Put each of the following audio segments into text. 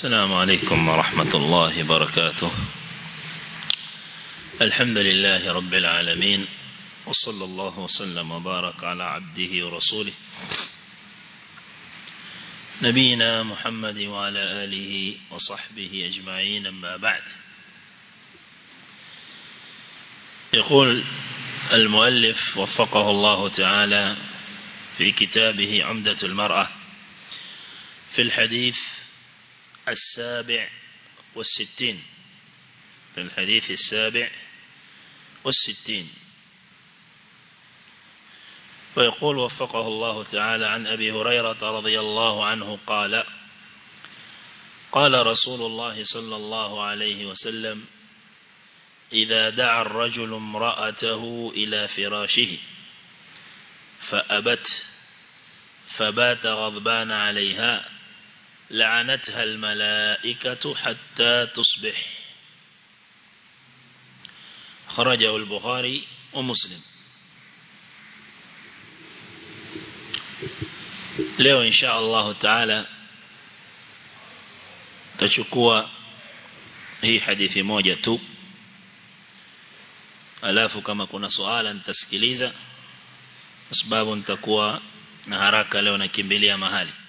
السلام عليكم ورحمة الله وبركاته. الحمد لله رب العالمين وصلى الله وسلم وبارك على عبده ورسوله. نبينا محمد وعلى آله وصحبه أجمعين أما بعد. يقول المؤلف وفقه الله تعالى في كتابه عمدة المرأة في الحديث السابع والستين. في الحديث السابع والستين. ويقول وفقه الله تعالى عن أبي هريرة رضي الله عنه قال قال رسول الله صلى الله عليه وسلم إذا دعا الرجل امرأته إلى فراشه فأبت فبات غضبان عليها لعنتها الملائكة حتى تصبح. خرجه البخاري ومسلم. لو إن شاء الله تعالى تشكوى هي حديث موجة تو. ألاف كما كنا سؤالا تسكليزا أسباب تكوى. نهاراك لو نكمبليا مهالي.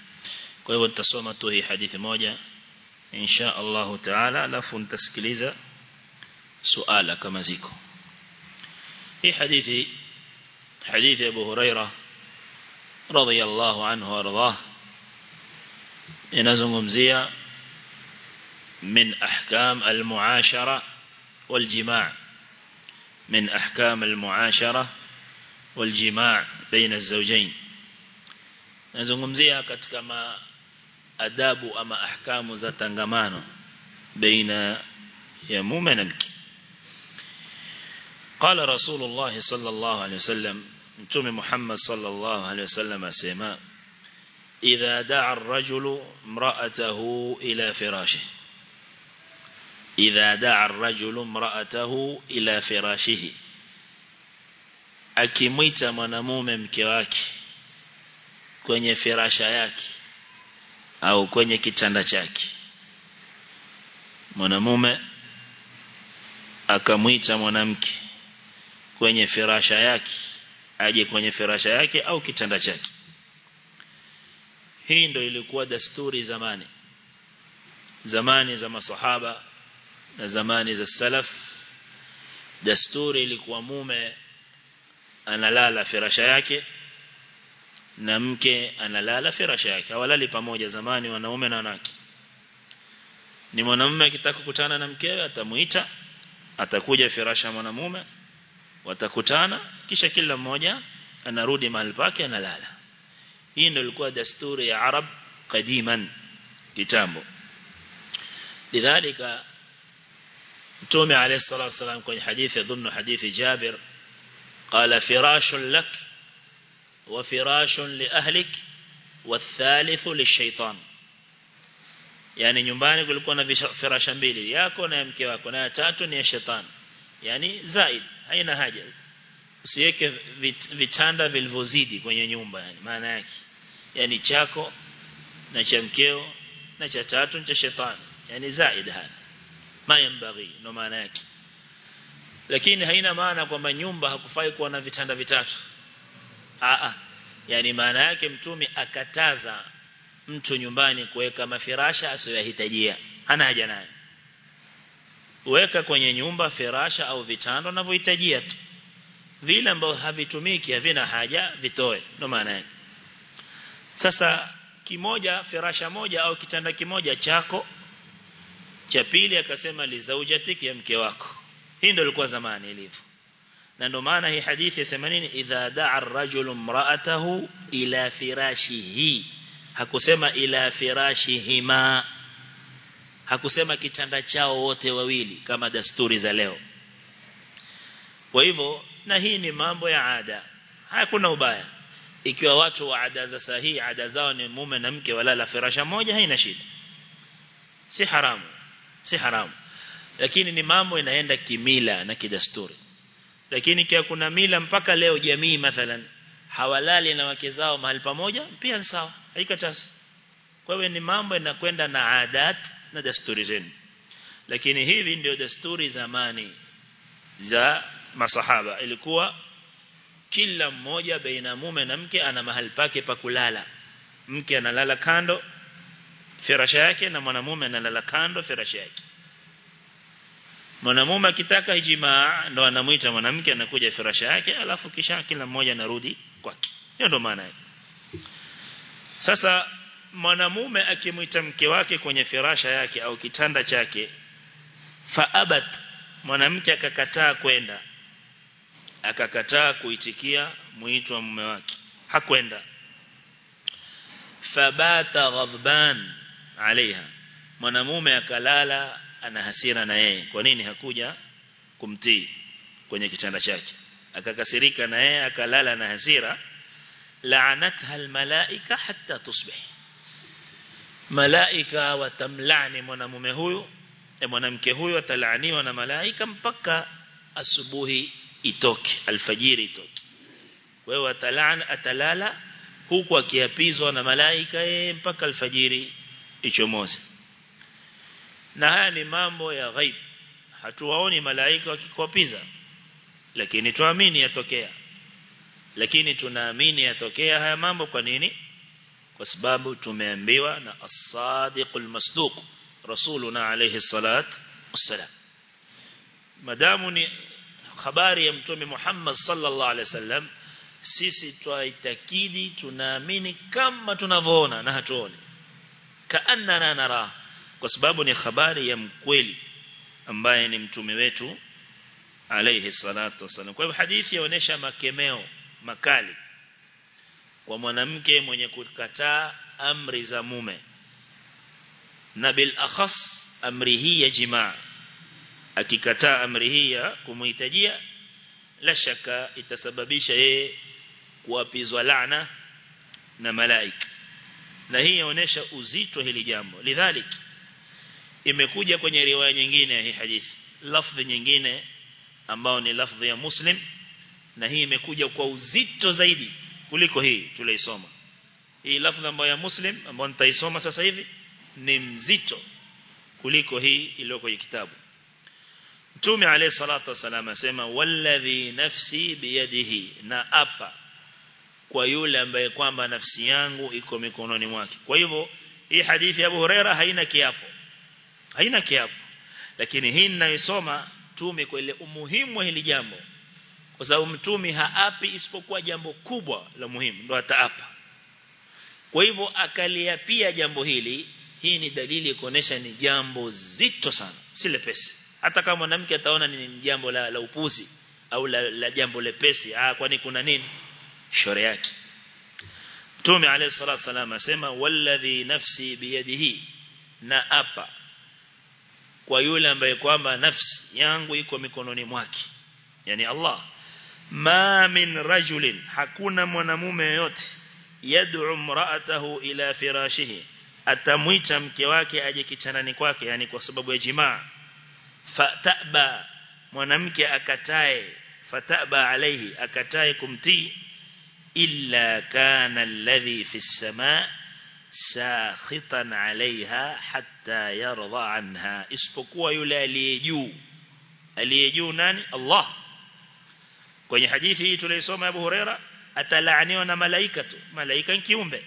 Kwa hivyo tutasoma tu hii hadithi moja insha Allah taala alafu nitasikiliza suala kama ziko hii hadithi hadithi Abu Huraira radhiyallahu anhu warḍah inazungumzia min ahkam almuashara والجماع من أحكام المعاشرة والجماع بين الزوجين nazungumzia katika adabu ama ahkamu za tangamano baina ya mume na mke. قال رسول الله صلى الله عليه وسلم متوم محمد صلى الله عليه وسلم اسما إذا دعا الرجل امرأته إلى فراشه إذا دعا الرجل امرأته إلى فراشه akimwita mwanamume mke wake kwenye firasha yake au kwenye kitanda chake. Mwanamume akamwita mwanamke kwenye firasha yake aje kwenye firasha yake au kitanda chake. Hii ndio ilikuwa desturi zamani. Zamani za masahaba na zamani za salaf desturi ilikuwa mume analala firasha yake na mke analala firasha yake. Hawalali pamoja zamani wanaume na wanawake. Ni mwanamume akitaka kukutana na mkewe atamuita atakuja firasha mwanamume watakutana kisha kila mmoja anarudi mahali pake analala. Hii ndio ilikuwa desturi ya arab kadiman kitambo. Lidhalika mtume alayhi salatu wasallam kwenye hadithi dhunnu hadithi Jabir qala firashun lak wa firashun li ahlik والثالث للشيطان yani nyumbani kulikuwa na firasha mbili yako na mke wako na ya tatu ni ya shetani yani zaid haina haja usiweke vitanda vilivyozidi kwenye nyumba yani maana yake yani chako na cha mkeo na cha tatu ni cha shetani yani zaid hana mayambaghi ndo maana yake lakini haina maana kwamba nyumba hakufai kuwa na vitanda vitatu a a yani maana yake mtume akataza mtu nyumbani kuweka mafirasha asiyohitajia hana haja nayo. Weka kwenye nyumba firasha au vitanda unavyohitajia tu. Vile ambavyo havitumiki havina haja vitoe. Ndo maana yake. Sasa kimoja firasha moja au kitanda kimoja chako cha pili akasema li zaujatik ya mke wako. Hii ndio ilikuwa zamani ilivyo na ndio maana hii hadithi yasema nini? Idha da'a ar-rajulu imra'atahu ila firashihi. Hakusema ila firashihima. Hakusema kitanda chao wote wawili kama dasturi za leo. Kwa hivyo na hii ni mambo ya ada. Hakuna ubaya. Ikiwa watu wa ada za sahihi ada zao ni mume na mke walala firasha moja haina shida. Si haramu. Si haramu. Lakini ni mambo inaenda kimila na kidasturi lakini kia kuna mila mpaka leo jamii mathalan hawalali na wake zao mahali pamoja pia ni sawa haikatasi. Kwa hiyo ni mambo yanakwenda na adat na desturi zenu. Lakini hivi ndio desturi zamani za masahaba. Ilikuwa kila mmoja baina mume na mke ana mahali pake pa kulala. Mke analala kando firasha yake na mwanamume analala kando firasha yake mwanamume akitaka ijimaa ndo anamuita mwanamke anakuja firasha yake alafu kisha kila mmoja anarudi kwake. Hiyo ndo maana yake. Sasa mwanamume akimuita mke wake kwenye firasha yake au kitanda chake faabat mwanamke akakataa kwenda. Akakataa kuitikia mwito wa mume wake. Hakwenda. Fabata ghadban alaiha. Mwanamume akalala ana hasira na yeye. Kwa nini hakuja kumtii kwenye kitanda chake? Akakasirika na yeye akalala na hasira. La'anatha almalaika hatta tusbih. Malaika watamlani mwanamume huyu e mwanamke huyu atalaaniwa na malaika mpaka asubuhi itoke alfajiri itoke. Kwa hiyo atalana atalala huku akiapizwa na malaika yeye mpaka alfajiri ichomoze na haya ni mambo ya ghaib. Hatuwaoni malaika wakikuapiza lakini tuamini yatokea. Lakini tunaamini yatokea haya mambo kwa nini? Kwa sababu tumeambiwa na as-sadiqul masduq rasuluna alayhi salat wassalam. Madamu ni habari ya mtume Muhammad sallallahu alaihi wasallam sisi twaitakidi tunaamini kama tunavyoona na hatuoni. Kaanna nara kwa sababu ni habari ya mkweli ambaye ni mtume wetu alayhi salatu wasallam kwa hivyo hadithi yaonesha makemeo makali kwa mwanamke mwenye kukataa amri za mume. Na bil akhas amri hii ya jimaa. Akikataa amri hii ya kumuhitajia la shaka itasababisha yeye kuapizwa laana na malaika. Na hii inaonyesha uzito hili jambo. Lidhalik imekuja kwenye riwaya nyingine ya hii hadithi lafdhi nyingine ambao ni lafdhi ya muslim na hii imekuja kwa uzito zaidi kuliko hii tuliisoma hii lafdhi ambayo ya muslim ambayo nitaisoma sasa hivi ni mzito kuliko hii iliyo kwenye kitabu Mtume alayhi salatu wasallam asema walladhi nafsi biyadihi na apa kwa yule ambaye kwamba nafsi yangu iko mikononi mwake. Kwa hivyo hii hadithi ya Abu Huraira haina kiapo. Haina kiapo. Lakini hii ninayosoma tume kwa ile umuhimu wa hili jambo. Kwa sababu mtume haapi isipokuwa jambo kubwa la muhimu ndo ataapa. Kwa hivyo akaliapia jambo hili, hii ni dalili kuonesha ni jambo zito sana, si lepesi hata kama mwanamke ataona ni jambo la, la upuzi au la, la jambo lepesi ah kwani kuna nini shore yake Mtume alayhi salatu wasallam asema walladhi nafsi biyadihi na apa kwa yule ambaye kwamba nafsi yangu iko mikononi mwake yani Allah. Ma min rajulin hakuna mwanamume yote yad'u mraatahu ila firashihi atamwita mke wake aje kitandani kwake yani kwa sababu ya jimaa. Fataba mwanamke akatae fataba alaihi akatae kumtii illa kana alladhi fis as-samaa sakhitan alaiha hatta yarda anha isipokuwa yule aliyejuu aliyejuu aliye nani? Allah. Kwenye hadithi hii tuliyosoma Abu Huraira atalaaniwa na malaika tu. Malaika ni kiumbe.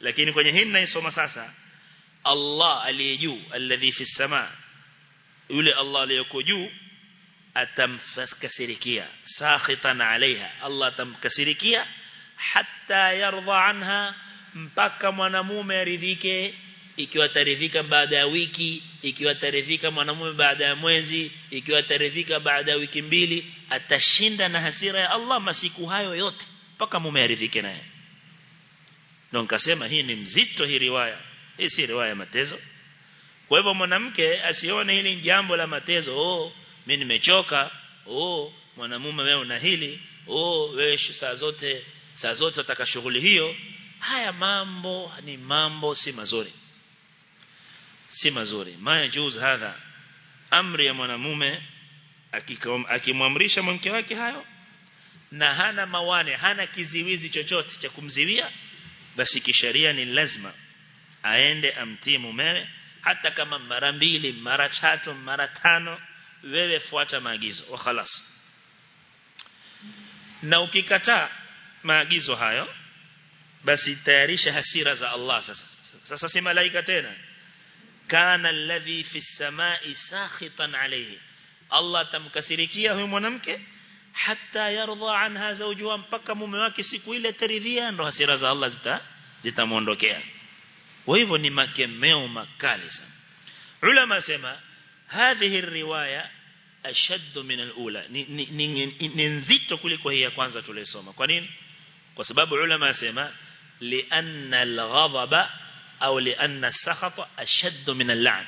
Lakini kwenye hii naisoma sasa Allah aliye juu alladhi fi as-samaa yule Allah aliyoko juu atamfaskasirikia sakhitan alaiha. Allah atamkasirikia hatta yarda anha mpaka mwanamume aridhike ikiwa taridhika baada ya wiki ikiwa taridhika mwanamume baada ya mwezi ikiwa taridhika baada ya wiki mbili atashinda na hasira ya Allah masiku hayo yote mpaka mume aridhike naye. Ndio nikasema hii ni mzito hii riwaya. Hii si riwaya matezo. Kwa hivyo mwanamke asione hili jambo la matezo. Oh mimi nimechoka. Oh mwanamume wewe una hili. Oh wewe saa zote saa zote utaka shughuli hiyo haya mambo ni mambo si mazuri. Si mazuri. Majuz hadha. Amri ya mwanamume akimwamrisha mke wake hayo na hana mawane hana kiziwizi chochote cha kumziwia basi kisheria ni lazima aende amtii mumewe hata kama mara mbili mara tatu mara tano wewe fuata maagizo. Wa khalas. Na ukikataa maagizo hayo basi tayarisha hasira za Allah sasa sasa si malaika tena kana alladhi fi samai sakhitan alayhi Allah tamkasirikia huyo mwanamke hata yardha anha zawjuha mpaka mume wake siku ile taridhia ndo hasira za Allah zita zitamuondokea kwa hivyo ni makemeo makali sana ulama sema hadhihi riwaya ashaddu min alula ni nzito kuliko hii ya kwanza tuliyosoma kwa nini kwa sababu ulama sema lianna الغضب au لأن السخط أشد min al-la'n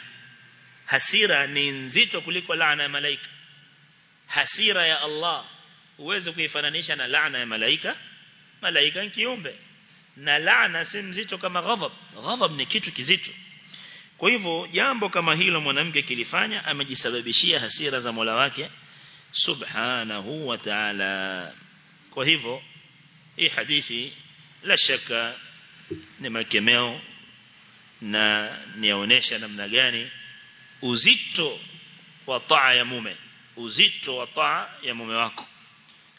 hasira ni nzito kuliko laana ya malaika. hasira ya Allah uweze kuifananisha na laana ya malaika. Malaika ni kiumbe. Na laana si mzito kama ghadhab ghadhab ni kitu kizito. Kwa hivyo jambo kama hilo mwanamke kilifanya amejisababishia hasira za Mola wake subhanahu wa ta'ala. Kwa hivyo hii hadithi la shaka ni makemeo na niaonesha namna gani uzito wa taa ya mume uzito wa taa ya mume wako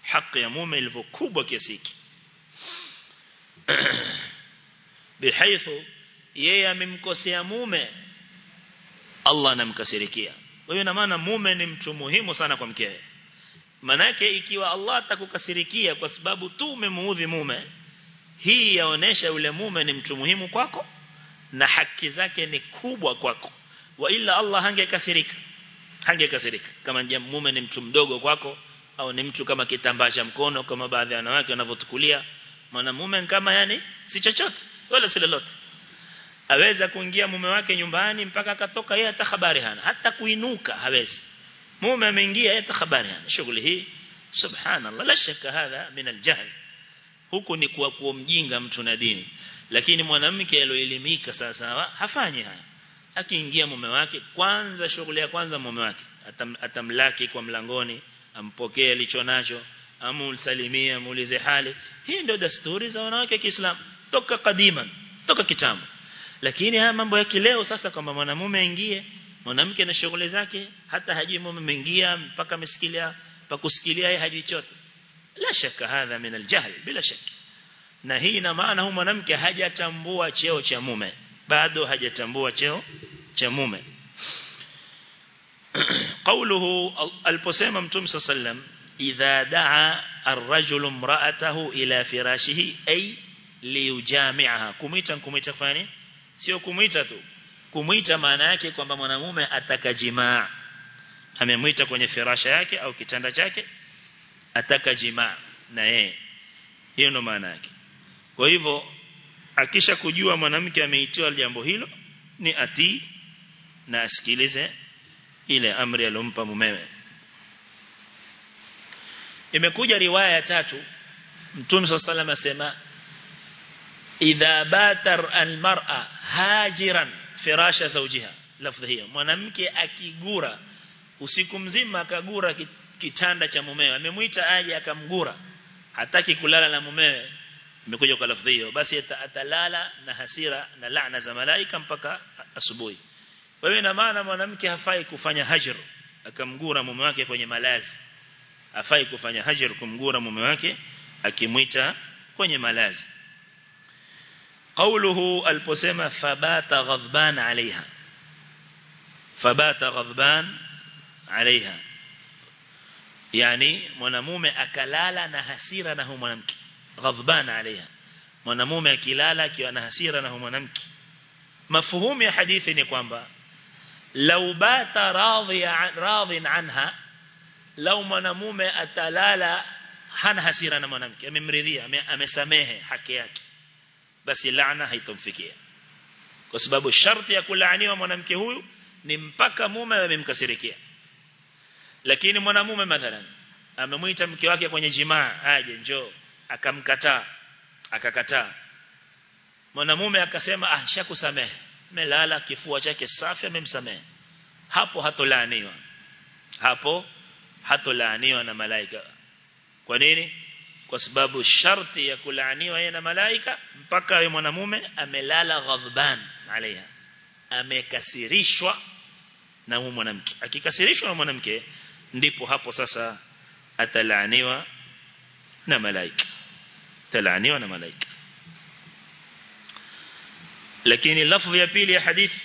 haki ya mume ilivyo kubwa kiasi hiki. Bihaithu yeye amemkosea mume Allah anamkasirikia. Kwa hiyo na maana mume ni mtu muhimu sana kwa mkewe. Manake ikiwa Allah atakukasirikia kwa sababu tu umemuudhi mume hii yaonesha yule mume ni mtu muhimu kwako na haki zake ni kubwa kwako. Wa ila Allah hangekasirika. Hangekasirika. Kama mume ni mtu mdogo kwako au ni mtu kama kitambaa cha mkono kama baadhi ya wanawake wanavyotukulia mwanamume kama yani si chochote wala si lolote. Aweza kuingia mume wake nyumbani mpaka akatoka yeye hata habari hana. Hata kuinuka hawezi. Mume ameingia yeye hata habari hana. Shughuli hii subhanallah la shaka hadha min aljahl huku ni kuwa kuwa mjinga mtu na dini. Lakini mwanamke aliyoelimika sawa sawa hafanyi haya. Akiingia mume wake kwanza shughuli ya kwanza mume wake Atam, atamlaki kwa mlangoni ampokee alichonacho nacho amulsalimie amuulize hali. Hii ndio desturi za wanawake wa Kiislamu. Toka kadiman toka kitambo. Lakini haya mambo ya kileo sasa kwamba mwanamume aingie mwanamke na shughuli zake hata hajui mume ameingia mpaka amesikilia pakusikilia yeye hajui chote la shaka hadha min aljahl bila shaka na hii ina maana huyu mwanamke hajatambua cheo cha mume bado hajatambua cheo cha mume قوله aliposema mtume sallam idha daa ar-rajulu imra'atahu ila firashihi ay liyujami'aha kumita kumita fani sio kumita tu kumwita maana yake kwamba mwanamume atakajimaa amemwita kwenye firasha yake au kitanda chake atakajimaa na yeye. Hiyo ndo maana yake. Kwa hivyo akisha kujua mwanamke ameitiwa jambo hilo ni atii na asikilize ile amri alompa mumewe. Imekuja riwaya ya tatu mtume sallallahu asema idha batar almar'a hajiran firasha zawjiha. Lafdhi hiyo. Mwanamke akigura usiku mzima akagura kitanda cha mumewe amemuita aje akamgura hataki kulala na mumewe imekuja kwa lafdhi hiyo basi atalala na hasira na laana za malaika mpaka asubuhi wewe na maana mwanamke hafai kufanya hajr akamgura mume wake kwenye malazi hafai kufanya hajr kumgura mume wake akimwita kwenye malazi قوله البسمة فبات غضبان عليها فبات غضبان عليها يعني منامومة أكلالا نهسيرا نهو منامك غضبان عليها منامومة أكلالا كيو نهسيرا نهو منامك مفهوم حديثني كوانبا لو بات راضي راضي عنها لو منامومة أتلالا هنهسيرا نهو منامك ممرضية أمسامه حكيك بس اللعنة هيتم فيكي كسبب الشرط يكون لعنيه منامك هو نمبك مومة بمكسيركيه lakini mwanamume mathalan amemuita mke wake kwenye jimaa aje njoo. Akamkataa akakataa. Mwanamume akasema ah shakusamehe melala kifua chake safi amemsamehe. Hapo hatolaaniwa. Hapo hatolaaniwa na malaika. Kwa nini? Kwa sababu sharti ya kulaaniwa yeye na malaika mpaka yeye mwanamume amelala ghadban alaiha. Amekasirishwa na mwanamke. Akikasirishwa na mwanamke ndipo hapo sasa atalaaniwa na malaika. Talaaniwa na malaika. Lakini lafzi ya pili ya hadithi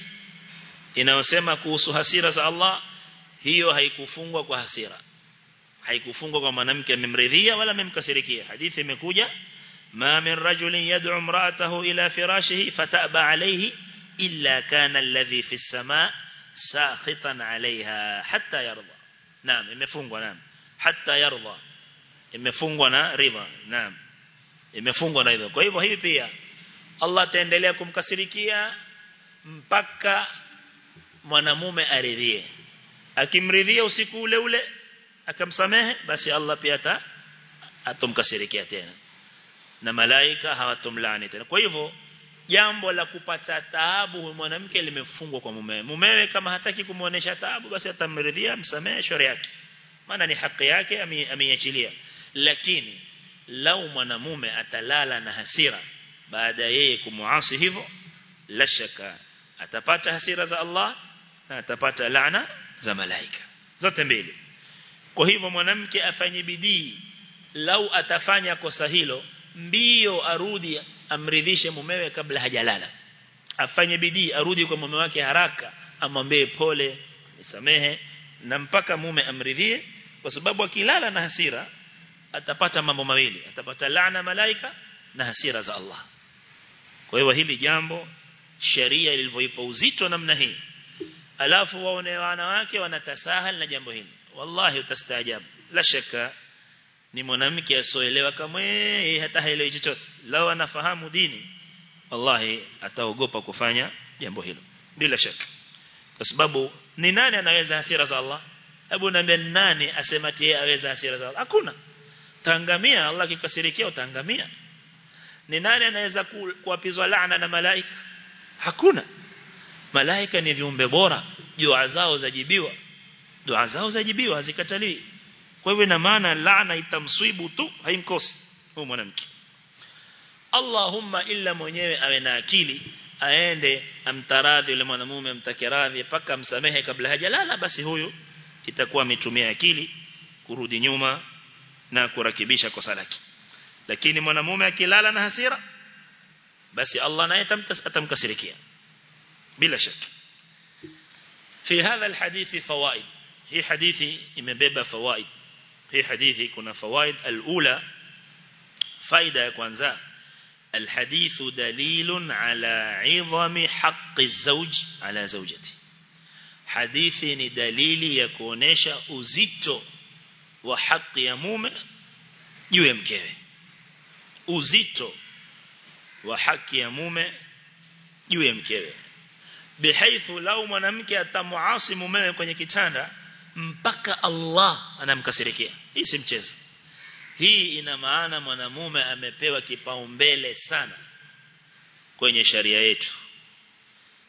inayosema kuhusu hasira za Allah hiyo haikufungwa kwa hasira. Haikufungwa kwa mwanamke amemridhia wala amemkasirikia. Hadithi imekuja ma min rajulin yad'u imra'atahu ila firashihi fataba alayhi illa kana alladhi fi as-sama' sakhitan 'alayha hatta yarda naam imefungwa naam. Hatta yarda. Imefungwa na ridha naam. Imefungwa na hivyo kwa hivyo hii pia Allah ataendelea kumkasirikia mpaka mwanamume aridhie. Akimridhia usiku ule ule akamsamehe basi Allah pia ata atomkasirikia tena. Na malaika hawatomlaani tena. Kwa hivyo jambo la kupata taabu mwanamke limefungwa kwa mumewe. Mumewe kama hataki kumuonesha taabu basi atamridhia msamehe shauri yake. Maana ni haki yake ameiachilia. Lakini lau mwanamume atalala na hasira baada yeye kumuasi hivyo la shaka atapata hasira za Allah na atapata laana za malaika. Zote mbili. Kwa hivyo mwanamke afanye bidii lau atafanya kosa hilo mbio arudi amridhishe mumewe kabla hajalala. Afanye bidii arudi kwa mume wake haraka amwambie pole nisamehe na mpaka mume amridhie kwa sababu akilala na hasira atapata mambo mawili. Atapata laana malaika na hasira za Allah. Kwa hiyo hili jambo sheria lilivyoipa uzito namna hii. Alafu waone wanawake wanatasahal na jambo hili. Wallahi utastaajabu. La shaka ni mwanamke asoelewa kama eh hata haelewi chochote. Lao anafahamu dini wallahi ataogopa kufanya jambo hilo bila shaka. Kwa sababu ni nani anaweza hasira za Allah? Hebu niambie nani asema tie aweza hasira za Allah? Hakuna. Tangamia Allah kikasirikia utangamia. Ni nani anaweza kuapizwa laana na malaika? Hakuna. Malaika ni viumbe bora. Dua zao zajibiwa. Dua zao zajibiwa hazikataliwi kwa hivyo ina maana laana itamswibu tu haimkosi huyo mwanamke Allahumma illa mwenyewe awe na akili aende amtaradhi yule mwanamume amtake radhi paka amsamehe kabla hajalala basi huyu itakuwa ametumia akili kurudi nyuma na kurakibisha kosa lake lakini mwanamume akilala na hasira basi Allah naye atamkasirikia bila shaka في هذا الحديث فوائد هي حديثي imebeba fawaid hii hadithi kuna fawaid alula faida ya kwanza الحديث دليل على عظم حق الزوج على زوجته hadithi ni dalili ya kuonesha uzito wa haki ya mume juu ya mkewe uzito wa haki ya mume juu ya mkewe bihaithu lau mwanamke atamuasi mumewe kwenye kitanda mpaka Allah anamkasirikia. Hii si mchezo. Hii ina maana mwanamume amepewa kipaumbele sana kwenye sharia yetu.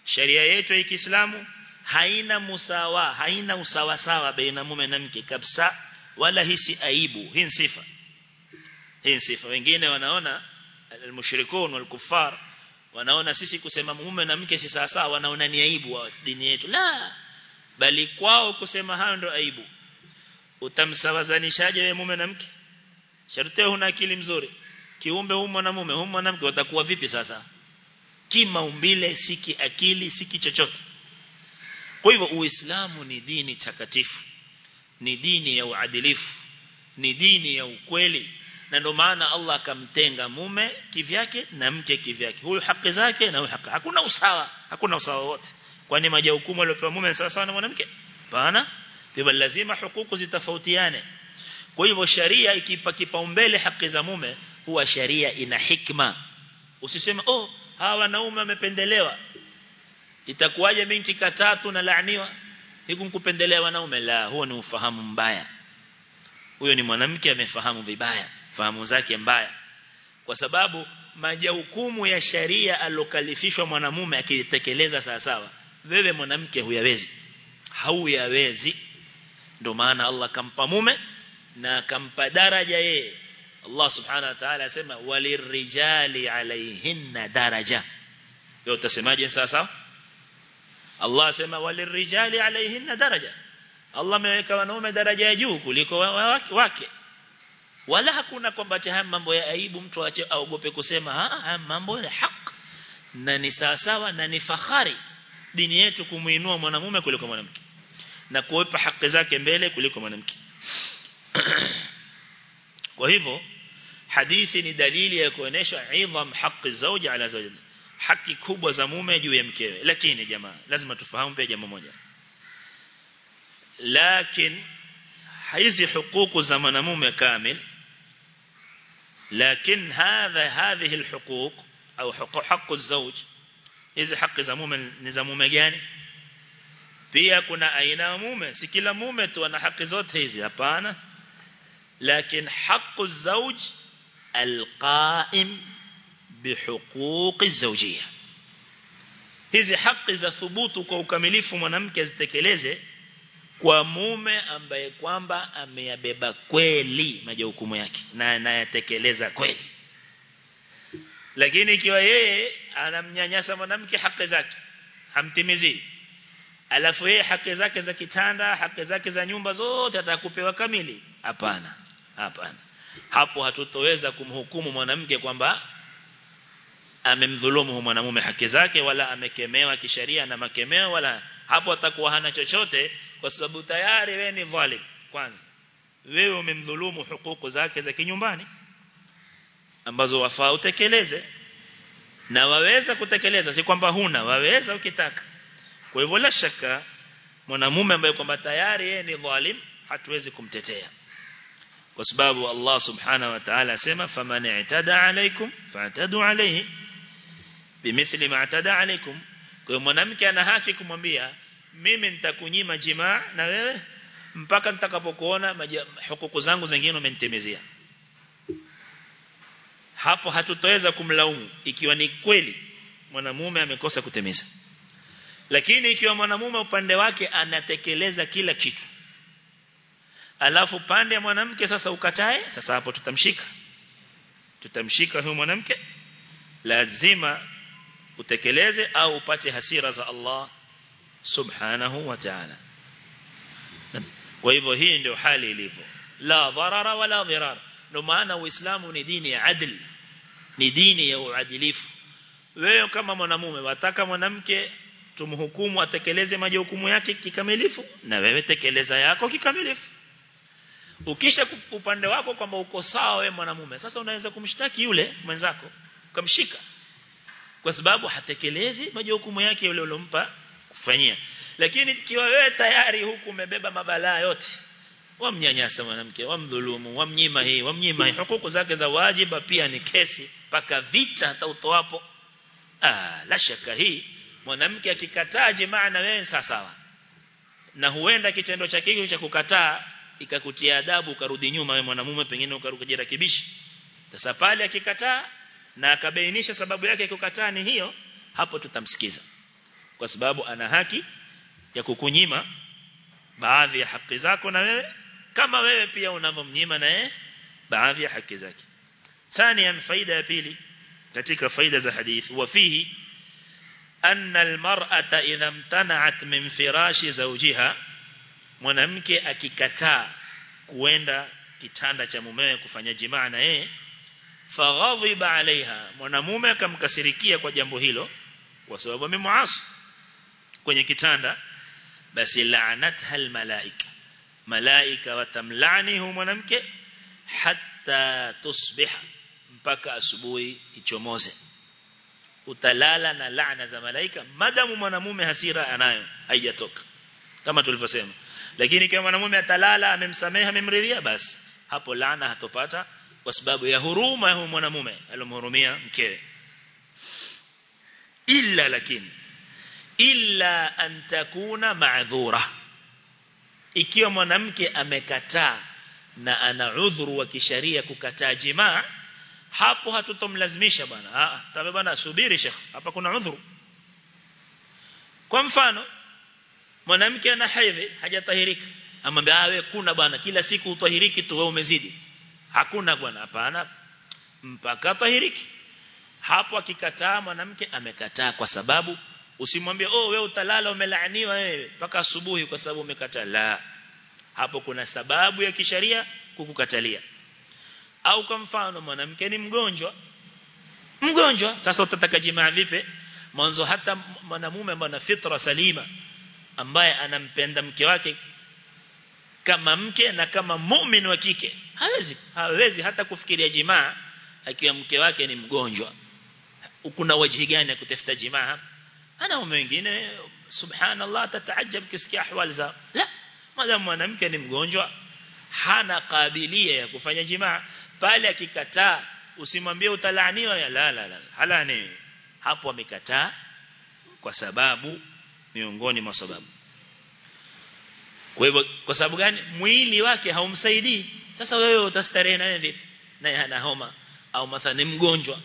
Sharia yetu ya Kiislamu haina musawa haina usawa sawa baina mume na mke kabisa wala hisi aibu hii sifa. Hii sifa. Wengine wanaona almushrikun walkuffar wanaona sisi kusema mume na mke si sawa sawa wanaona ni aibu wa dini yetu. La bali kwao kusema hayo ndo aibu. Utamsawazanishaje wewe mume na mke? Sharti huna akili mzuri. Kiumbe huyu mwanamume huyu mwanamke watakuwa vipi sasa? Kimaumbile siki akili siki chochote kwa hivyo uislamu ni dini takatifu ni dini ya uadilifu ni dini ya ukweli. Na ndio maana Allah akamtenga mume kivyake na mke kivyake. Huyu haki zake na huyu haki. Hakuna usawa hakuna usawa wote kwani majukumu aliyopewa mume sawa sawa na mwanamke? Pana hivyo lazima hukuku zitafautiane kwa hivyo sharia ikipa kipaumbele haki za mume huwa sharia ina hikma. Usiseme oh hawa wanaume wamependelewa. Itakuwaje mimi katatu tu na laaniwa hiku nikupendelea wanaume? La huo ni ufahamu mbaya. Huyo ni mwanamke amefahamu vibaya fahamu zake mbaya. Kwa sababu majukumu ya sharia alokalifishwa mwanamume akitekeleza sawa sawa wewe mwanamke huyawezi. Hauyawezi ndio maana Allah kampa mume na akampa daraja yeye. Allah subhanahu wa ta'ala asema walirijali alaihinna daraja. Leo utasemaje sawa Allah asema walirijali alaihinna daraja. Allah ameweka wanaume daraja ya juu kuliko wake wala hakuna kwamba haya mambo ya aibu mtu aache aogope kusema ha mambo ya haki na ni sawa na ni fahari dini yetu kumuinua mwanamume kuliko mwanamke na kuwepa haki zake mbele kuliko mwanamke kwa hivyo hadithi ni dalili ya kuonesha idham haki zauja ala zawji haki kubwa za mume juu ya mkewe lakini jamaa lazima tufahamu pia jambo moja lakini hizi hukuku za mwanamume kamil لكن هذا هذه الحقوق أو حق, حق الزوج hizi haki za mume ni za mume gani? Pia kuna aina ya mume. Si kila mume tu ana haki zote hizi hapana. Lakini haqu zauj alqaim bihuquqi zawjia hizi haki za thubutu kwa ukamilifu mwanamke azitekeleze kwa mume ambaye kwamba ameyabeba kweli majukumu yake na anayatekeleza kweli lakini ikiwa yeye anamnyanyasa mwanamke haki zake hamtimizi. Alafu yeye haki zake za kitanda haki zake za nyumba zote atakupewa kamili? Hapana. Hapana. Hapo hatutoweza kumhukumu mwanamke kwamba amemdhulumu mwanamume haki zake wala amekemewa kisheria na makemeo wala hapo atakuwa hana chochote kwa sababu tayari wewe ni dhalim. Kwanza wewe umemdhulumu hukuku zake za kinyumbani ambazo wafaa utekeleze. Na waweza kutekeleza si kwamba huna waweza ukitaka. Kwa hivyo la shaka mwanamume ambaye kwamba tayari yeye ni dhalim hatuwezi kumtetea. Kwa sababu Allah subhanahu wa ta'ala asema faman i'tada alaykum fa'tadu alayhi bimithli ma i'tada alaykum. Kwa mwanamke ana haki kumwambia mimi nitakunyima jimaa na wewe mpaka nitakapokuona hukuku zangu zingine umenitemezea hapo hatutoweza kumlaumu ikiwa ni kweli mwanamume amekosa kutimiza. Lakini ikiwa mwanamume upande wake anatekeleza kila kitu alafu pande ya mwanamke sasa ukatae sasa hapo tutamshika. Tutamshika huyo mwanamke lazima utekeleze au upate hasira za Allah subhanahu wa ta'ala. Kwa hivyo hii ndio hali ilivyo. La dharara wala dhirar. Ndio maana uislamu ni dini ya adl ni dini ya uadilifu. Wewe kama mwanamume wataka mwanamke tumhukumu atekeleze majukumu yake kikamilifu na wewe tekeleza yako kikamilifu. Ukisha upande wako kwamba uko sawa wewe mwanamume sasa unaweza kumshtaki yule mwenzako ukamshika. Kwa sababu hatekelezi majukumu yake yule ulompa kufanyia. Lakini ikiwa wewe tayari huku umebeba mabalaa yote wamnyanyasa mwanamke wamdhulumu wamnyima hii wamnyima hii. Hukuku zake za wajiba pia ni kesi paka vita hata utoapo. Ah la shaka hii mwanamke akikataa jamaa na wewe sawa na huenda kitendo chake hicho cha kukataa ikakutia adabu ukarudi nyuma wewe mwanamume pengine ukarukujirekebisha sasa pale akikataa na akabainisha sababu yake kukataa ni hiyo hapo tutamsikiza. Kwa sababu ana haki ya kukunyima baadhi ya haki zako na wewe kama wewe pia unavomnyima na yeye baadhi ya haki zake ثانيا faida ya pili katika faida za hadithi wafihi anna almar'ata idha imtana'at min firashi zawjiha mwanamke akikataa kuenda kitanda cha mumewe kufanya jimaa na yeye faghadhiba alaiha mwanamume akamkasirikia kwa jambo hilo kwa sababu amemuasi kwenye kitanda basi la'anatha almalaika malaika watamlaani huyo mwanamke hatta tusbiha mpaka asubuhi ichomoze. Utalala na laana za malaika madamu mwanamume hasira anayo haijatoka kama tulivyosema. Lakini kama mwanamume atalala amemsameha amemridhia basi hapo laana hatopata kwa sababu ya huruma ya mwanamume alomhurumia mkewe. Illa lakini illa an takuna ma'dhura ikiwa mwanamke amekataa na ana udhuru wa kisharia kukataa jimaa hapo hatutomlazimisha bwana. Ah tabe bwana subiri sheikh hapa kuna udhuru. Kwa mfano mwanamke ana haidhi hajatahirika. Amwambia wewe kuna bwana. Kila siku utahiriki tu wewe umezidi. Hakuna bwana. Hapana. Mpaka tahiriki hapo akikataa mwanamke amekataa kwa sababu usimwambie oh wewe utalala umelaaniwa wewe. Mpaka asubuhi kwa sababu umekataa. La. Hapo kuna sababu ya kisharia kukukatalia au kwa mfano mwanamke ni mgonjwa. Mgonjwa. Sasa utataka jimaa vipi? Mwanzo hata mwanamume ambaye ana fitra salima ambaye anampenda mke wake kama mke na kama muumini wa kike hawezi hawezi hata kufikiria jimaa akiwa mke wake ni mgonjwa. Kuna wajihi gani ya kutafuta jimaa ana wengine subhanallah tataajab kisikia ahwal za la madam mwanamke ni mgonjwa hana kabilia ya kufanya jimaa pale akikataa usimwambie utalaaniwa ya la la la. Halani. Hapo amekataa kwa sababu miongoni mwa sababu. Kwa hivyo kwa sababu gani? Mwili wake haumsaidii. Sasa wewe utastarehe naye vipi? Naye ana homa. Au mathalan mgonjwa.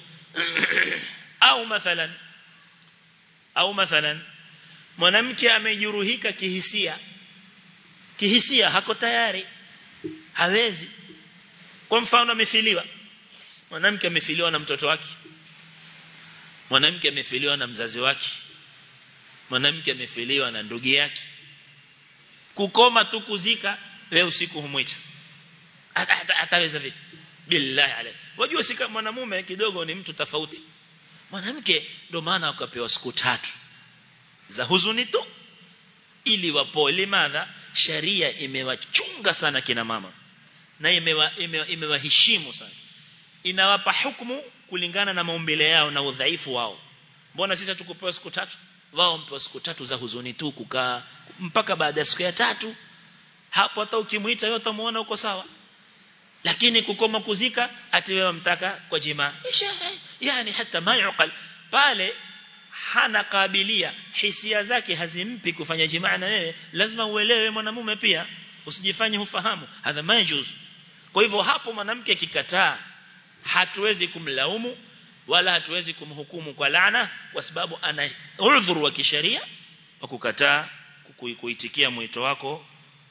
Au mathalan au mathalan mwanamke amejuruhika kihisia. Kihisia hako tayari. Hawezi kwa mfano amefiliwa. Mwanamke amefiliwa na mtoto wake. Mwanamke amefiliwa na mzazi wake. Mwanamke amefiliwa na ndugu yake. Kukoma tu kuzika leo usiku humwita. Ataweza vipi? Billahi alayhi. Wajua sika mwanamume kidogo ni mtu tofauti. Mwanamke ndio maana akapewa siku tatu za huzuni tu. Ili wapoe madha sharia imewachunga sana kina mama na imewaheshimu ime, sana. Inawapa hukumu kulingana na maumbile yao na udhaifu wao. Mbona sisi tukupewa siku tatu? Wao mpewa siku tatu za huzuni tu kukaa mpaka baada ya siku ya tatu. Hapo hata ukimuita yote utamuona uko sawa. Lakini kukoma kuzika ati wewe mtaka kwa jima. Yani hata mayuqal pale hana kabilia. Hisia zake hazimpi kufanya jimaa na wewe. Lazima uelewe mwanamume pia. Usijifanye hufahamu. Hadha majuz kwa hivyo hapo mwanamke akikataa hatuwezi kumlaumu wala hatuwezi kumhukumu kwa laana kwa sababu ana udhuru wa kisheria wa kukataa kuitikia mwito wako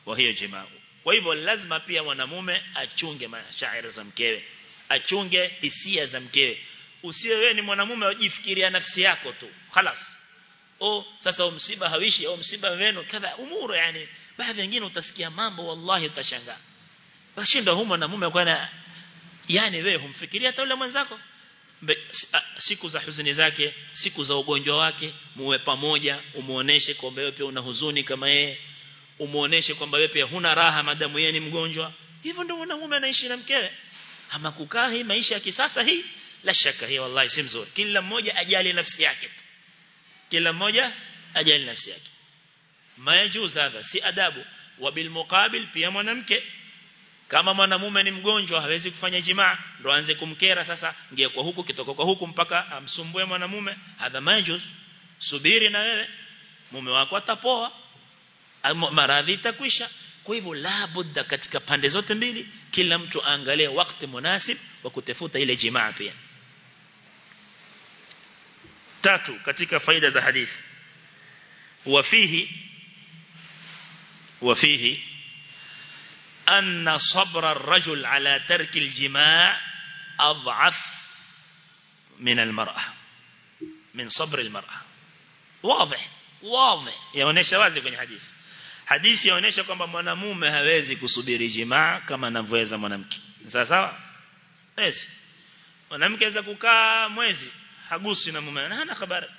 wa hiyo jimaa kwa hivyo lazima pia mwanamume achunge mashairi za mkewe achunge hisia za mkewe usiwe wewe ni mwanamume ujifikiria nafsi yako tu خلاص oh sasa msiba hawishi au msiba wenu kadha umuru yani baadhi wengine utasikia mambo wallahi utashangaa washinda humo na mume kwa yani wewe humfikiria hata yule mwenzako. Siku za huzuni zake siku za ugonjwa wake muwe pamoja umuoneshe kwamba wewe pia una huzuni kama yeye umuoneshe kwamba wewe pia huna raha madamu yeye ni mgonjwa. Hivyo ndio mwanamume anaishi na mkewe. Ama kukaa hii maisha ya kisasa hii la shaka hii wallahi si mzuri. Kila mmoja ajali nafsi yake. Kila mmoja ajali nafsi yake. Mayajuz hadha si adabu. Wabil muqabil pia mwanamke kama mwanamume ni mgonjwa hawezi kufanya jimaa ndo aanze kumkera sasa ngie kwa huku kitoka kwa huku mpaka amsumbue mwanamume. Hadha majus subiri na wewe. Mume wako atapoa maradhi itakwisha. Kwa hivyo la budda katika pande zote mbili kila mtu aangalie wakati munasib wa kutafuta ile jimaa pia. Tatu katika faida za hadithi. Wafihi wafihi أن صبر الرجل على ترك الجماع أضعف من المرأة من صبر المرأة. واضح واضح. يا يونيش وازي كوني حديث. حديث يونيش كما منامو مهوازي كسبيري جماع كما نفوزا منامكي. نساسا ويسي منامكي إذا كوكا موزي حقوسي نامو أنا خبر.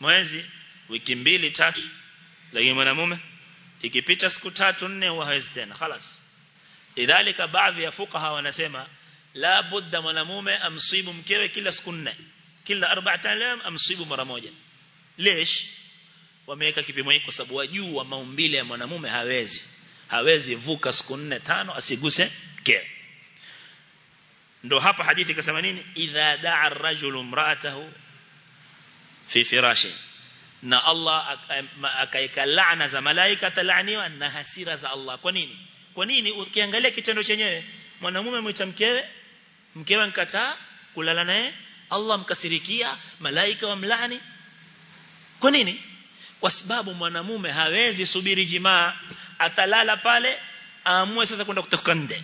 موزي ويكيمبيلي تاتش لقي منامو مهوازي ikipita siku tatu nne huwa hawezi tena خلاص lidhalika baadhi ya fuqaha wanasema la budda mwanamume amsibu mkewe kila siku nne kila arba'ata ayyam amsibu mara moja lesh wameweka kipimo hiki kwa sababu wajua maumbile ya mwanamume hawezi hawezi vuka siku nne tano asiguse mkewe ndo hapa hadithi ikasema nini idha da'a ar-rajulu imra'atahu fi firashi na Allah akaika laana za malaika talaaniwa na hasira za Allah. Kwa nini? Kwa nini? Ukiangalia kitendo chenyewe mwanamume mwita mkewe mkewe mkataa kulala naye Allah mkasirikia malaika wamlaani. Kwa nini? Kwa sababu mwanamume hawezi subiri jimaa atalala pale aamue sasa kwenda kutoka nje.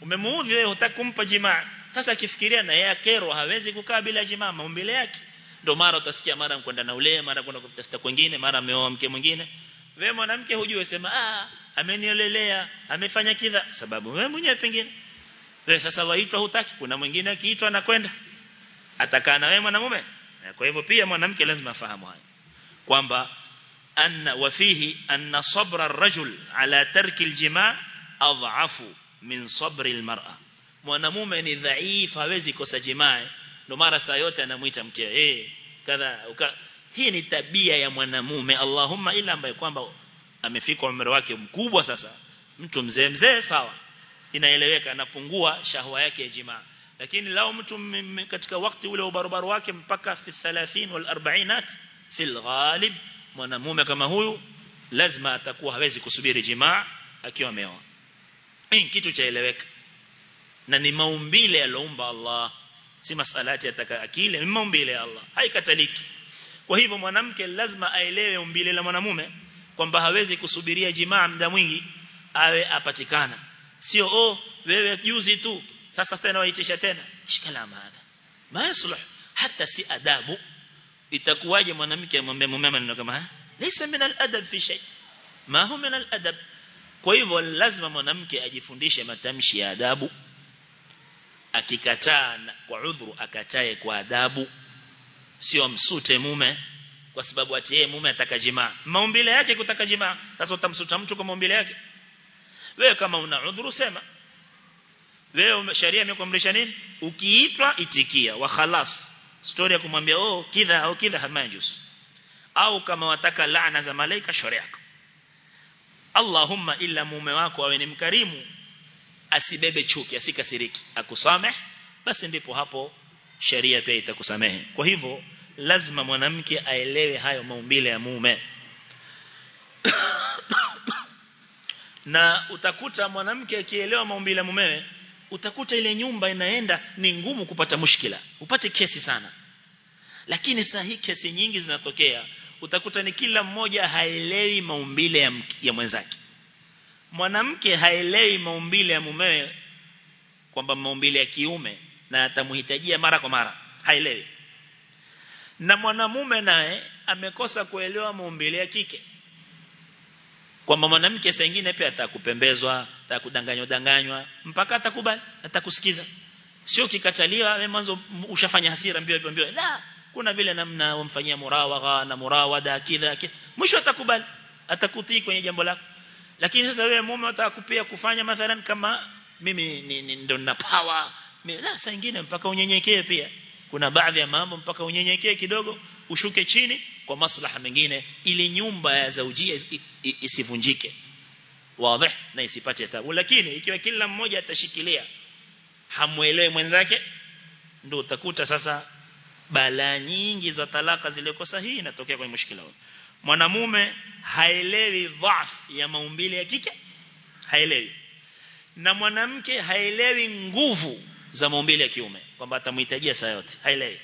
Umemuudhi wewe utakumpa jimaa. Sasa akifikiria na yeye akero hawezi kukaa bila jimaa maumbile yake ndio mara utasikia mara mkwenda na ule mara kwenda kutafuta kwingine mara ameoa mke mwingine. Wewe mwanamke hujue sema ah ameniolelea amefanya kidha sababu wewe mwenyewe pengine. Wewe sasa waitwa hutaki kuna mwingine akiitwa anakwenda. Atakaa na wewe mwanamume. Kwa hivyo pia mwanamke lazima afahamu haya kwamba anna wafihi anna sabra ar-rajul ala tarki al-jima' adhafu min sabri al-mar'a mwanamume ni dhaifu hawezi kosa jimaa ndio mara saa yote anamuita mke eh kadha hii ni tabia ya mwanamume Allahumma ila ambaye kwamba amefika umri wake mkubwa sasa mtu mzee mzee sawa. Inaeleweka anapungua shahwa yake ya jimaa. Lakini lao mtu katika wakati ule ubarubaru wake mpaka fi 30 wal 40 fi ghalib mwanamume kama huyu lazima atakuwa hawezi kusubiri jimaa akiwa ameoa. Hii kitu chaeleweka na ni maumbile aliyoumba Allah si masalati ataka akili ni maumbile ya Allah. Haikataliki kwa hivyo mwanamke lazima aelewe umbile la mwanamume kwamba hawezi kusubiria jimaa muda mwingi awe apatikana. Sio oh wewe juzi tu sasa tena waitisha tena. Shikalama hadha masluh hata si adabu. Itakuwaje mwanamke amwambie mume maneno kama laysa min al-adab fi shay. Ma huwa min al-adab kwa hivyo lazima mwanamke ajifundishe matamshi ya adabu akikataa kwa udhuru akatae kwa adabu sio msute mume kwa sababu ati yeye mume ataka jimaa. Maumbile yake kutaka jimaa. Sasa utamsuta mtu kwa maumbile yake? Wewe kama una udhuru sema. Wewe sharia imekuamrisha nini? Ukiitwa itikia. Wa khalas. Story ya kumwambia oh kidha au kidha hamajus au kama wataka laana za malaika shauri yako. Allahumma illa mume wako awe ni mkarimu asibebe chuki asikasiriki akusameh basi ndipo hapo sheria pia itakusamehe. Kwa hivyo lazima mwanamke aelewe hayo maumbile ya mume. Na utakuta mwanamke akielewa maumbile ya mumewe utakuta ile nyumba inaenda ni ngumu kupata mushkila upate kesi sana. Lakini saa hii kesi nyingi zinatokea utakuta ni kila mmoja haelewi maumbile ya, ya mwenzake mwanamke haelewi maumbile ya mumewe kwamba maumbile ya kiume na atamhitajia mara kwa mara. Haelewi. Na mwanamume naye amekosa kuelewa maumbile ya kike. Kwamba mwanamke saa nyingine pia atakupembezwa atakudanganywa danganywa mpaka atakubali atakusikiza. Sio kikataliwa wewe mwanzo ushafanya hasira mbio mbio mbio. La kuna vile namna wamfanyia murawagha na murawada kidha mwisho atakubali atakutii kwenye jambo lako lakini sasa wewe mume utakupia kufanya mathalan kama mimi ndo nina power. Mimi la saa nyingine mpaka unyenyekee pia. Kuna baadhi ya mambo mpaka unyenyekee kidogo ushuke chini kwa maslaha mengine ili nyumba ya zaujia isivunjike. Wazi na isipate taabu lakini ikiwa kila mmoja atashikilia hamuelewi mwenzake ndio utakuta sasa balaa nyingi za talaka zile kosa hii inatokea kwenye mushkila mwanamume haelewi dhaf ya maumbile ya kike haelewi. Na mwanamke haelewi nguvu za maumbile ya kiume kwamba atamhitajia saa yote haelewi.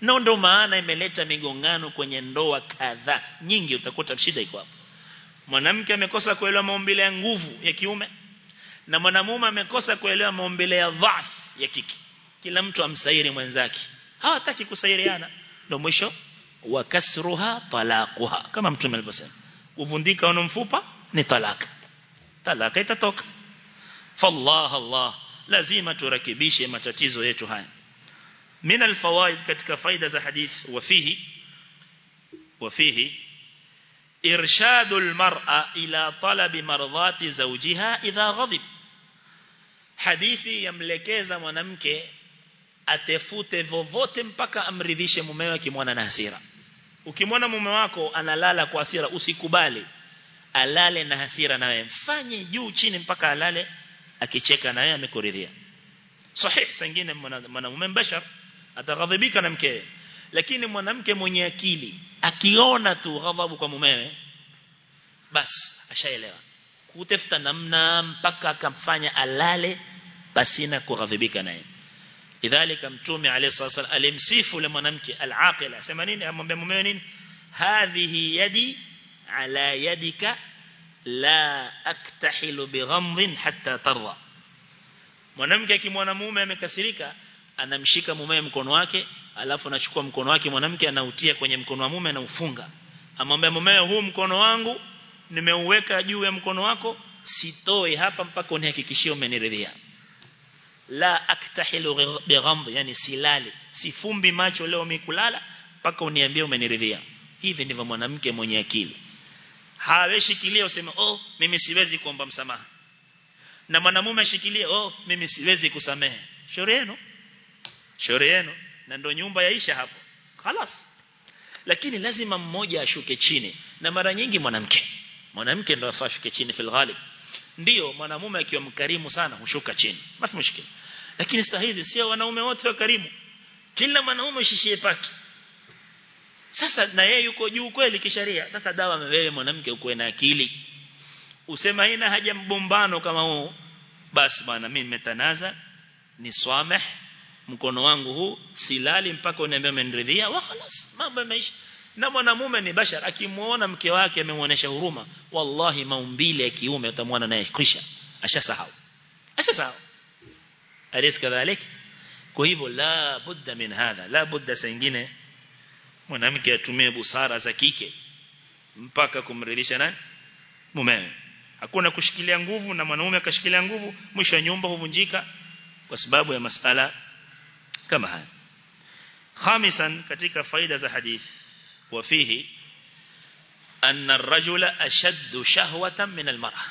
Na ndo maana imeleta migongano kwenye ndoa kadhaa. Nyingi utakuta shida iko hapo. Mwanamke amekosa kuelewa maumbile ya nguvu ya kiume na mwanamume amekosa kuelewa maumbile ya dhaf ya kike. Kila mtu amsairi mwenzake. Hawataki kusairiana ndio mwisho وكسرها طلاقها. كما متوم الفسن وفندك وننفوبا نطلاق طلاق يتطوك فالله الله لازيمة ركبيش ما تتيزو يتهان من الفوائد كتكفيدة الحديث وفيه وفيه إرشاد المرأة إلى طلب مرضات زوجها إذا غضب حديثي يملكي ونمكي atefute vovote mpaka amridhishe mumewe akimwona na hasira. Ukimwona mume wako analala kwa hasira usikubali. Alale na hasira na wewe. Mfanye juu chini mpaka alale akicheka na wewe amekuridhia. Sahih sengine mwanamume mbashar ataghadhibika na mkewe. Lakini mwanamke mwenye akili akiona tu ghadhabu kwa mumewe basi ashaelewa. Kutafuta namna mpaka akamfanya alale pasina kughadhibika naye lidhalika mtume alayhi salatu alimsifu yule mwanamke al-aqila asema nini? Amwambia mumewe nini? Hadhihi yadi ala yadika la aktahilu bighamdhin hatta tarda mwanamke akimwona mume amekasirika anamshika mume mkono wake alafu anachukua mkono wake mwanamke anautia kwenye mkono wa mume na ufunga amwambia mumewe huu mkono wangu nimeuweka juu ya mkono wako sitoi hapa mpaka unihakikishie umeniridhia la aktahilu bighamd yani silali sifumbi macho leo mikulala mpaka uniambie umeniridhia hivi ndivyo mwanamke mwenye akili haweshikilia useme oh mimi siwezi kuomba msamaha na mwanamume ashikilie oh mimi siwezi kusamehe shauri yenu shauri yenu na ndio nyumba yaisha hapo خلاص lakini lazima mmoja ashuke chini na mara nyingi mwanamke mwanamke ndio afaa ashuke chini fil ghalib ndio mwanamume akiwa mkarimu sana hushuka chini basi mushkil lakini saa hizi sio wanaume wote wa karimu kila mwanaume shishie paki. Sasa na yeye yuko juu kweli kisharia sasa dawa wewe mwanamke ukuwe na akili. Usema haina haja mbombano kama huu. Basi bwana mimi nimetanaza ni swameh mkono wangu huu silali mpaka uniambie umeniridhia. Wa khalas mambo yameisha na mwanamume ni bashar akimuona mke wake amemuonesha huruma wallahi maumbile ya kiume utamwona naye kisha ashasahau. Ashasahau أليس كذلك؟ كويبو لا بد من هذا لا بد سنجين ونمك يتمي بصارة زكيك مباكا كمريدش ممان أكون كشكيلي أنغوفو نمانومي كشكيلي أنغوفو مشو نيومبا هو منجيكا وسباب يا كما هان خامسا كتيك فايدة ذا حديث. وفيه أن الرجل أشد شهوة من المرأة.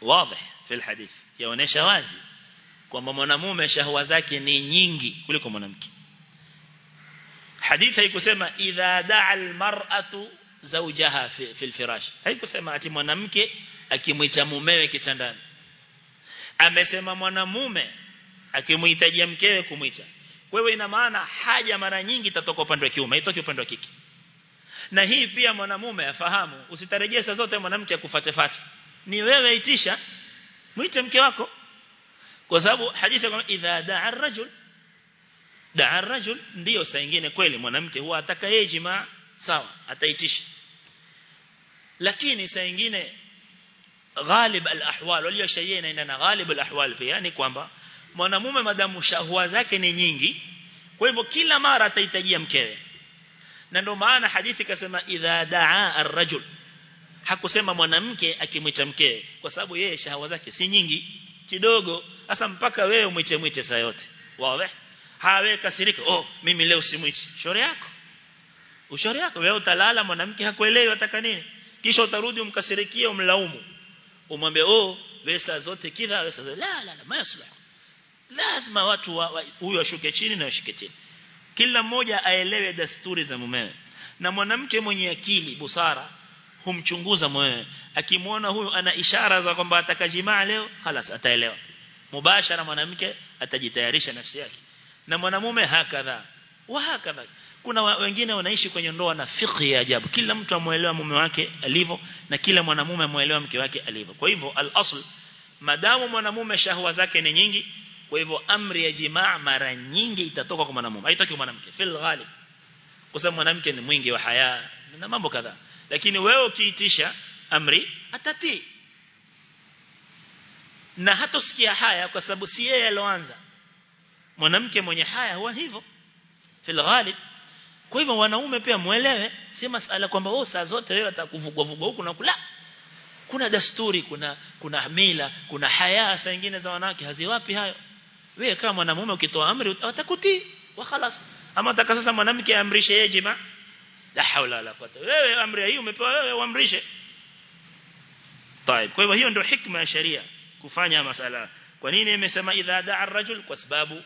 واضح في الحديث. يونيش وازي kwamba mwanamume shahwa zake ni nyingi kuliko mwanamke. Hadithi haikusema idha da'a almar'atu zawjaha fi, fi alfirash. Haikusema ati mwanamke akimwita mumewe kitandani. Amesema mwanamume akimhitajia mkewe kumwita. Hiyo ina maana haja mara nyingi itatoka upande wa kiume haitoki upande wa kike. Na hii pia mwanamume afahamu usitarejee saa zote mwanamke akufuatefuate ni wewe itisha mwite mke wako kwa sababu hadithi kama idha da'a ar-rajul da'a ar-rajul ndio saa nyingine kweli mwanamke huwa ataka yeye jima sawa ataitisha. Lakini saa nyingine ghalib al-ahwal walio shayena inaenda na ghalib al-ahwal pia ni kwamba mwanamume madamu shahwa zake ni nyingi kwa hivyo kila mara atahitajia mkewe. Na ndio maana hadithi kasema idha daa ar-rajul hakusema mwanamke akimwita mkewe kwa sababu yeye shahwa zake si nyingi kidogo sasa mpaka wewe umwite mwite saa yote. Wawe hawe kasirika oh mimi leo simwiti. Shauri yako. Ushauri yako. Wewe utalala mwanamke hakuelewi ataka nini. Kisha utarudi umkasirikie umlaumu. Umwambie oh wewe saa zote kidha wewe saa la la la mayaslah lazima watu huyo ashuke chini na ashike chini. Kila mmoja aelewe desturi za mumewe. Na mwanamke mwenye akili busara humchunguza mumewe akimwona huyu ana ishara za kwamba atakajimaa leo halas ataelewa. Mubashara mwanamke atajitayarisha nafsi yake. Na mwanamume hakadha wa hakadha. Kuna wengine wanaishi kwenye ndoa na fiqh ya ajabu. Kila mtu amuelewa mume wake alivyo na kila mwanamume amuelewa mke wake alivyo. Kwa hivyo al-asl madamu mwanamume shahwa zake ni nyingi. Kwa hivyo amri ya jimaa mara nyingi itatoka kwa mwanamume. Haitoki kwa mwanamke. Fil ghalib. Kwa sababu mwanamke ni mwingi wa haya na mambo kadhaa lakini wewe ukiitisha amri atatii na hatosikia haya kwa sababu si yeye aloanza mwanamke mwenye haya huwa hivyo fil ghalib. Kwa hivyo wanaume pia muelewe si masala kwamba wewe saa zote wewe atakuvugwa vugwa huku na kula. Kuna dasturi kuna kuna mila kuna haya saa nyingine za wanawake haziwapi hayo. Wewe kama mwanamume ukitoa amri watakutii wa khalas. Ama utaka sasa mwanamke amrishe yeye jima la haula wala quwwata wewe amri hii umepewa wewe uamrishe طيب kwa hivyo hiyo ndio hikma ya sharia kufanya masala kwa nini imesema idha da'a ar-rajul kwa sababu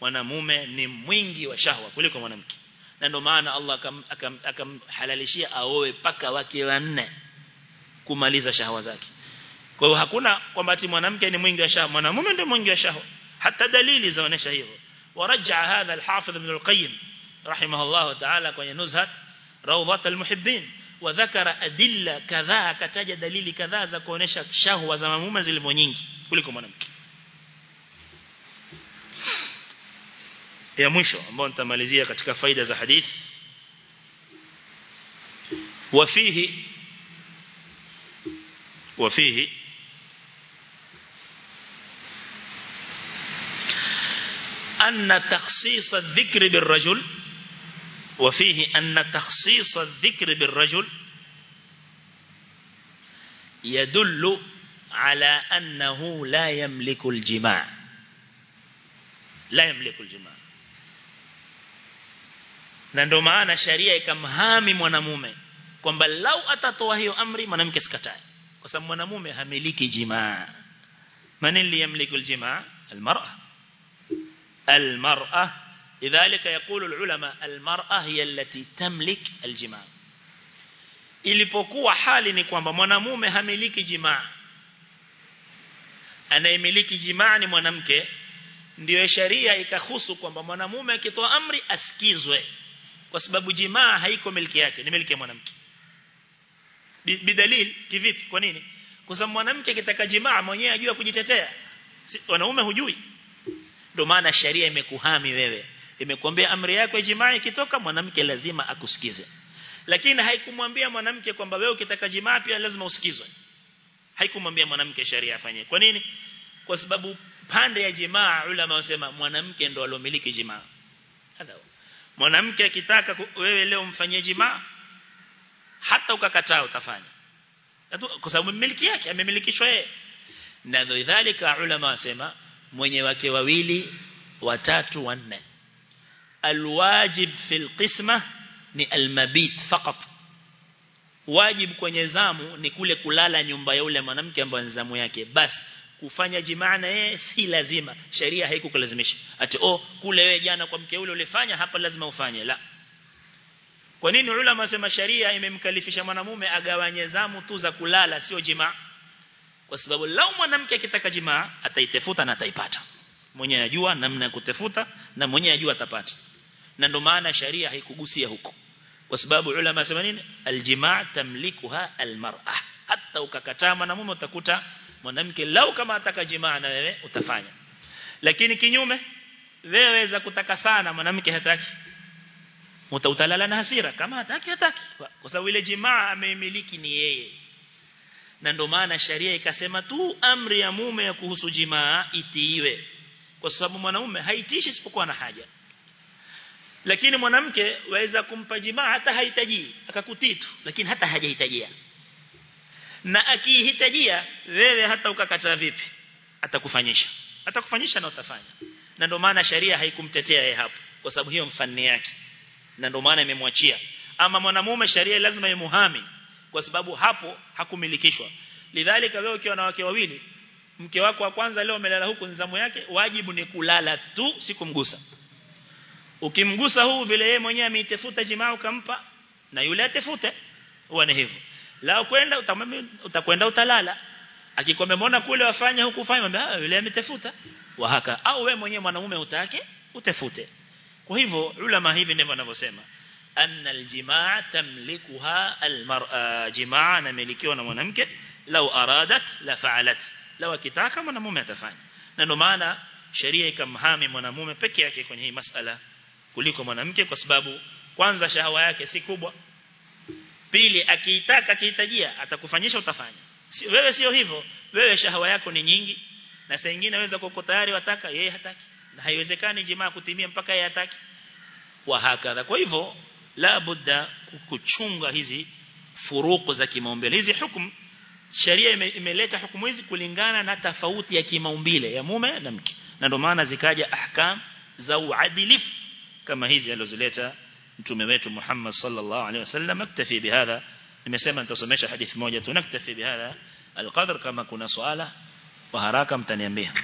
mwanamume ni mwingi wa shahwa kuliko mwanamke na ndio maana Allah akamhalalishia aoe paka wake wanne kumaliza shahwa zake kwa hiyo hakuna kwamba ati mwanamke ni mwingi wa shahwa mwanamume ndio mwingi wa shahwa hata dalili zaonesha hivyo ورجع هذا الحافظ ابن القيم رحمه الله تعالى kwenye nuzhat rawdat almuhibbin وذكر adilla kadhaa akataja dalili kadhaa za kuonesha shahwa za mamume zilivyo nyingi kuliko mwanamke ya mwisho ambao nitamalizia katika faida za hadith وفيه وفيه أن تخصيص الذكر بالرجل وفيه أن تخصيص الذكر بالرجل يدل على أنه لا يملك الجماع. لا يملك الجماع. نندو معنا شريعة كمهام منامومة كم لو هي أمري منامك سكتاي قسم منامومة هملك جماع من اللي يملك الجماع المرأة المرأة lidhalika yaqulu ulama almar'a hiya allati tamlik aljimaa ilipokuwa hali ni kwamba mwanamume hamiliki jimaa. Anayemiliki jimaa ni mwanamke ndio sharia ikahusu kwamba mwanamume akitoa amri asikizwe kwa sababu jimaa haiko miliki yake ni miliki ya mwanamke. Bidalil kivipi? Kwa nini? Kwa sababu mwanamke akitaka jimaa mwenyewe ajue kujitetea. Wanaume hujui. Ndio maana sharia imekuhami wewe imekwambia amri yako ya jimaa ikitoka mwanamke lazima akusikize. Lakini haikumwambia mwanamke kwamba wewe ukitaka jimaa pia lazima usikizwe. Haikumwambia mwanamke sharia afanye. Kwa nini? Kwa sababu pande ya jimaa ulama wasema mwanamke ndo alomiliki jimaa hadha mwanamke akitaka wewe leo mfanyie jimaa hata ukakataa utafanya. Kwa sababu miliki yake amemilikishwa yeye. Na dhalika ulama wasema mwenye wake wawili watatu wanne alwajib fil qisma ni almabit fakat wajib kwenye zamu ni kule kulala nyumba ya yule mwanamke ambaye ni zamu yake. Basi kufanya jimaa na yeye si lazima. Sheria haikukulazimisha. Ati oh kule wewe jana kwa mke ule ulifanya hapa lazima ufanye. La. Kwa nini ulama wasema sheria imemkalifisha mwanamume agawanye zamu tu za kulala sio jimaa? Kwa sababu lau mwanamke akitaka jimaa ataitefuta na ataipata. Mwenye ajua namna ya kutefuta na mwenye ajua atapata na ndo maana sharia haikugusia huko. Kwa sababu ulama wasema nini? Aljimaa tamlikuha almar'a. Hata ukakataa mwanamume utakuta mwanamke lau kama ataka jimaa na wewe utafanya. Lakini kinyume wewe za kutaka sana mwanamke hataki. Utautalala na hasira. Kama hataki hataki. Kwa sababu ile jimaa ameimiliki ni yeye. Na ndo maana sharia ikasema tu amri ya mume ya kuhusu jimaa itiiwe. Kwa sababu mwanaume haitishi isipokuwa na haja lakini mwanamke waweza kumpa jimaa hata hahitaji akakutii tu lakini hata hajahitajia. Na akihitajia wewe hata ukakataa vipi? Atakufanyisha. Atakufanyisha na utafanya. Na ndio maana sharia haikumtetea yeye hapo kwa sababu hiyo mfani yake. Na ndio maana imemwachia. Ama mwanamume sharia lazima imuhami kwa sababu hapo hakumilikishwa. Lidhalika wewe ukiwa na wake wawili mke wako wa kwanza leo umelala huku nizamu yake wajibu ni kulala tu si kumgusa ukimgusa huu vile yeye mwenyewe ameitafuta jimaa ukampa na yule atafute huwa hivyo. La kwenda utakwenda utalala. Akikwambia mbona kule wafanya huku ufanya ah yule ametafuta wahaka au wewe mwenyewe mwanamume utake utafute kwa hivyo ulama hivi ndivyo wanavyosema. Anna aljimaa tamlikuha almar'a. Jimaa anamilikiwa na mwanamke. Lau aradat la fa'alat. Law akitaka mwanamume atafanya. Na ndio maana sheria ikamhami mwanamume peke yake kwenye hii masala kuliko mwanamke kwa sababu kwanza shahawa yake si kubwa. Pili akiitaka akihitajia atakufanyisha utafanya. Si, wewe sio hivyo. Wewe shahawa yako ni nyingi. Na saa nyingine waweza kuko tayari wataka yeye hataki. Na haiwezekani jimaa kutimia mpaka yeye hataki. Wa hakadha. Kwa hivyo la budda kuchunga hizi furuku za kimaumbile. Hizi hukumu sheria imeleta hukumu hizi kulingana na tofauti ya kimaumbile ya mume na mke. Na ndio maana zikaja ahkam za uadilifu كما هذه الوزليتة تمويت محمد صلى الله عليه وسلم اكتفي بهذا المسلم أن تسميش حديث موجة نكتفي بهذا القدر كما كنا سؤاله وهراكم تنين بهذا